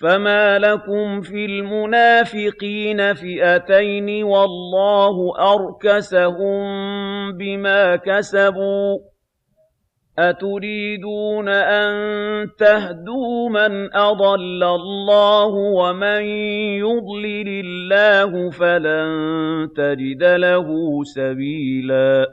فَمَا لَكُمْ فِي الْمُنَافِقِينَ فِئَتَيْنِ وَاللَّهُ أَرْكَسَهُم بِمَا كَسَبُوا ۚ أَتُرِيدُونَ أَن تَهْدُوا مَنْ أَضَلَّ اللَّهُ ۖ وَمَن يُضْلِلِ اللَّهُ فَلَن تَجِدَ لَهُ سَبِيلًا